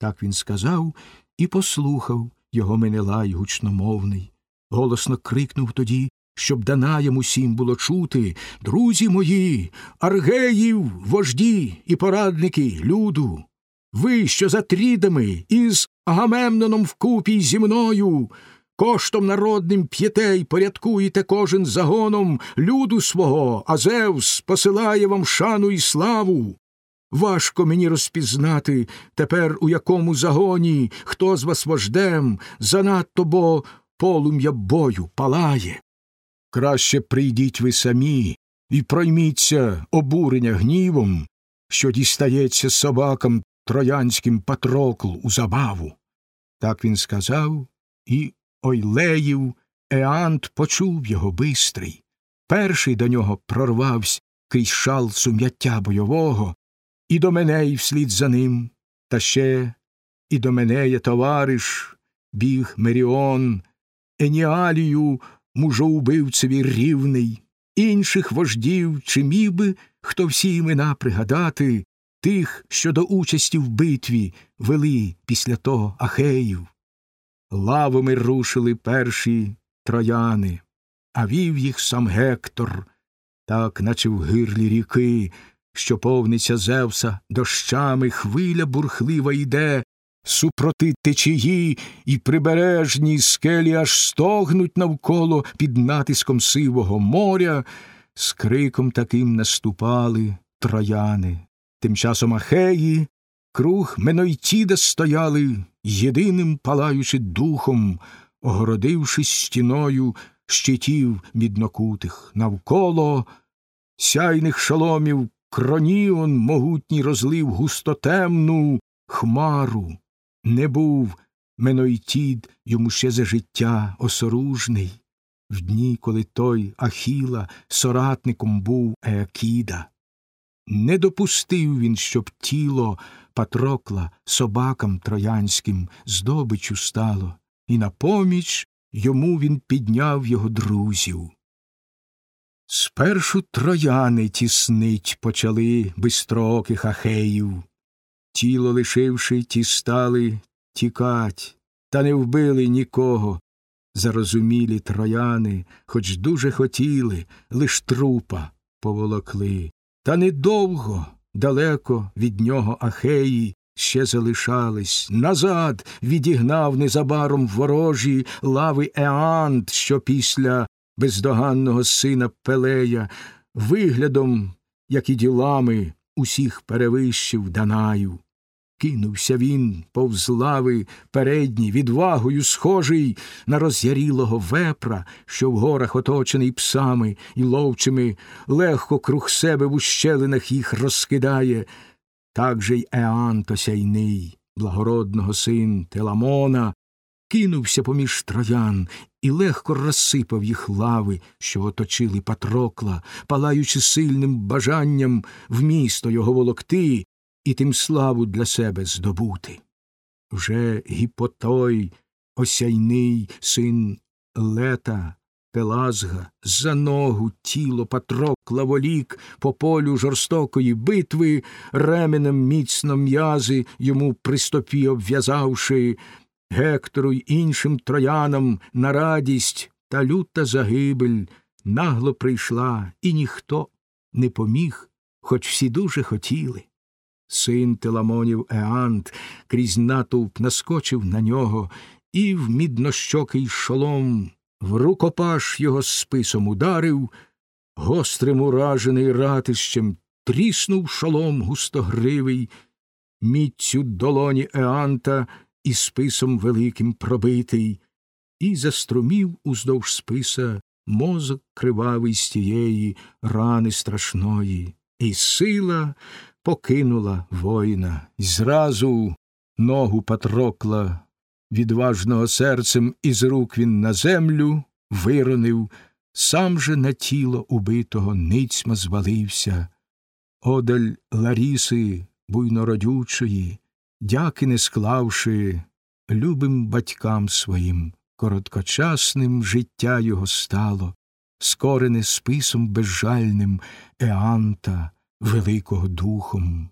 Так він сказав і послухав його Менелай гучномовний. Голосно крикнув тоді, щоб Данаєм усім було чути Друзі мої, аргеїв, вожді і порадники люду. Ви, що за трідами із Агамемноном вкупі зі мною, коштом народним п'єте порядкуєте кожен загоном люду свого, а Зевс посилає вам шану і славу. Важко мені розпізнати тепер, у якому загоні, хто з вас вождем, занадто бо полум'я бою палає. Краще прийдіть ви самі і пройміться обурення гнівом, що дістається собакам троянським Патрокл у забаву. Так він сказав, і Ойлеїв Еант почув його бистрий. Перший до нього прорвався крізь шал сум'яття бойового, і до мене вслід за ним, та ще і до мене є товариш, біг Меріон, Еніалію, мужоубивцеві рівний, інших вождів, чи міг би хто всі імена пригадати, тих, що до участі в битві вели після того Ахеїв. Лавами рушили перші трояни, а вів їх сам Гектор, так, наче в гирлі ріки, що повниться Зевса дощами хвиля бурхлива йде, супроти течії і прибережні скелі аж стогнуть навколо під натиском сивого моря, з криком таким наступали трояни. Тим часом Ахеї круг Менойтіда стояли, єдиним палаючи духом, огородившись стіною щитів міднокутих навколо сяйних шоломів кроніон могутній розлив густотемну хмару. Не був Менойтід йому ще за життя осоружний, в дні, коли той Ахіла соратником був Еакіда. Не допустив він, щоб тіло Патрокла собакам троянським здобичу стало, і на поміч йому він підняв його друзів. Спершу трояни тіснить почали бистрооких ахеїв. Тіло лишивши, ті стали тікать, та не вбили нікого. Зарозумілі трояни, хоч дуже хотіли, лиш трупа поволокли. Та недовго, далеко від нього Ахеї ще залишались. Назад відігнав незабаром ворожі лави Еант, що після бездоганного сина Пелея, виглядом, як і ділами, усіх перевищив Данаю. Кинувся він повз лави передні, відвагою схожий на роз'ярілого вепра, що в горах оточений псами і ловчими, легко круг себе в ущелинах їх розкидає. Так же й Еант осяйний, благородного син Теламона, кинувся поміж троян і легко розсипав їх лави, що оточили Патрокла, палаючи сильним бажанням в місто його волокти і тим славу для себе здобути. Вже гіпотой, осяйний син лета, Пелазга, за ногу тіло Патрокла волік по полю жорстокої битви, ременем міцно м'язи йому при стопі обв'язавши, Гектору й іншим троянам на радість та люта загибель нагло прийшла, і ніхто не поміг, хоч всі дуже хотіли. Син Теламонів Еант крізь натовп наскочив на нього, і в міднощокий шолом в рукопаш його списом ударив, гострим уражений ратищем тріснув шолом густогривий, міцю долоні Еанта і списом великим пробитий, і заструмів уздовж списа мозок кривавий з тієї рани страшної, і сила покинула воїна, і зразу ногу Патрокла, відважного серцем із рук він на землю виронив, сам же на тіло убитого ницьма звалився, одаль Ларіси буйнородючої, дяки не склавши любим батькам своїм, короткочасним життя його стало, скорене списом безжальним Еанта, великого духом.